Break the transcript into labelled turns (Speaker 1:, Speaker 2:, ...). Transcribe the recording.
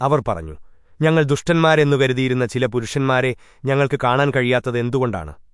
Speaker 1: അവർ പറഞ്ഞു ഞങ്ങൾ ദുഷ്ടന്മാരെന്നു കരുതിയിരുന്ന ചില പുരുഷന്മാരെ ഞങ്ങൾക്ക് കാണാൻ കഴിയാത്തത് എന്തുകൊണ്ടാണ്?